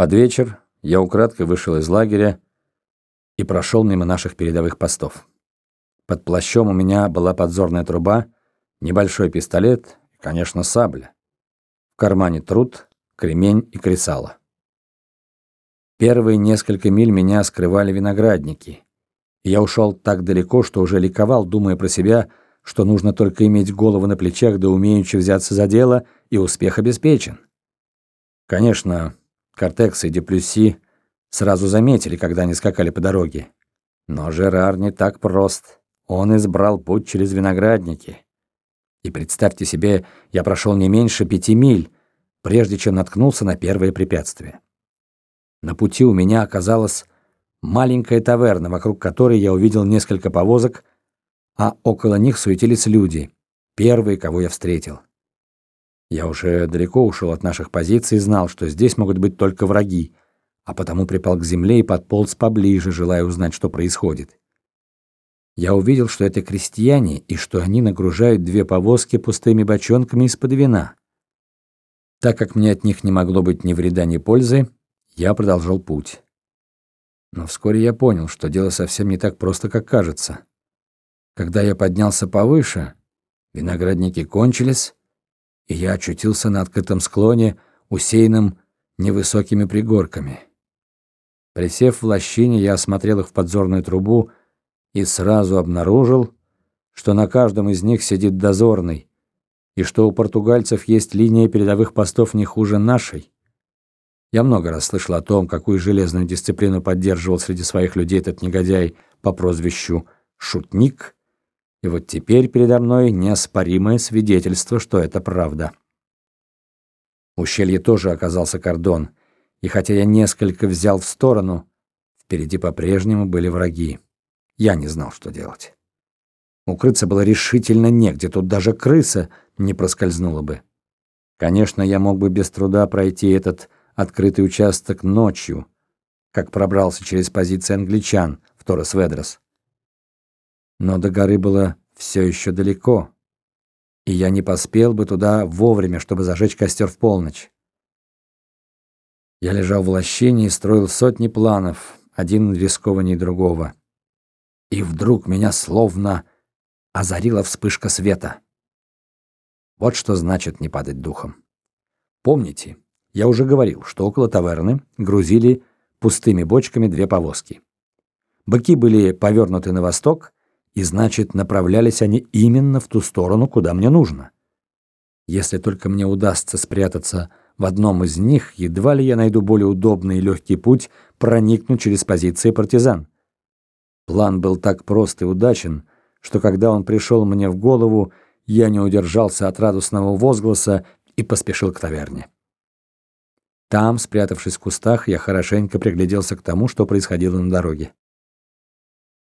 Под вечер я украдкой вышел из лагеря и прошел мимо наших передовых постов. Под плащом у меня была подзорная труба, небольшой пистолет и, конечно, сабля. В кармане труд, кремень и кресало. Первые несколько миль меня скрывали виноградники. Я ушел так далеко, что уже ликовал, думая про себя, что нужно только иметь голову на плечах да умеючи взяться за дело, и успех обеспечен. Конечно, Кортекс и Деплюси сразу заметили, когда они скакали по дороге. Но Жерар не так прост. Он избрал путь через виноградники. И представьте себе, я прошел не меньше пяти миль, прежде чем наткнулся на первое препятствие. На пути у меня оказалась маленькая таверна, вокруг которой я увидел несколько повозок, а около них суетились люди, первые, кого я встретил. Я уже далеко ушел от наших позиций и знал, что здесь могут быть только враги, а потому припал к земле и подполз поближе, желая узнать, что происходит. Я увидел, что это крестьяне и что они нагружают две повозки пустыми бочонками из-под вина. Так как мне от них не могло быть ни вреда, ни пользы, я продолжал путь. Но вскоре я понял, что дело совсем не так просто, как кажется. Когда я поднялся повыше, виноградники кончились, и я очутился на открытом склоне, усеянном невысокими пригорками. Присев в лощине, я осмотрел их в подзорную трубу и сразу обнаружил, что на каждом из них сидит дозорный, и что у португальцев есть линия передовых постов не хуже нашей. Я много раз слышал о том, какую железную дисциплину поддерживал среди своих людей этот негодяй по прозвищу «Шутник», и вот теперь передо мной неоспоримое свидетельство, что это правда. Ущелье тоже оказался кордон, и хотя я несколько взял в сторону, впереди по-прежнему были враги. Я не знал, что делать. Укрыться было решительно негде, тут даже крыса не проскользнула бы. Конечно, я мог бы без труда пройти этот открытый участок ночью, как пробрался через позиции англичан в Торрес-Ведрос. Но до горы было все еще далеко, и я не поспел бы туда вовремя, чтобы зажечь костер в полночь. Я лежал в лощине и строил сотни планов, один рискованней другого. И вдруг меня словно озарила вспышка света. Вот что значит не падать духом. Помните, я уже говорил, что около таверны грузили пустыми бочками две повозки. Быки были повернуты на восток, и значит, направлялись они именно в ту сторону, куда мне нужно. Если только мне удастся спрятаться в одном из них, едва ли я найду более удобный и легкий путь проникнуть через позиции партизан. План был так прост и удачен, что когда он пришел мне в голову, я не удержался от радостного возгласа и поспешил к таверне. Там, спрятавшись в кустах, я хорошенько пригляделся к тому, что происходило на дороге.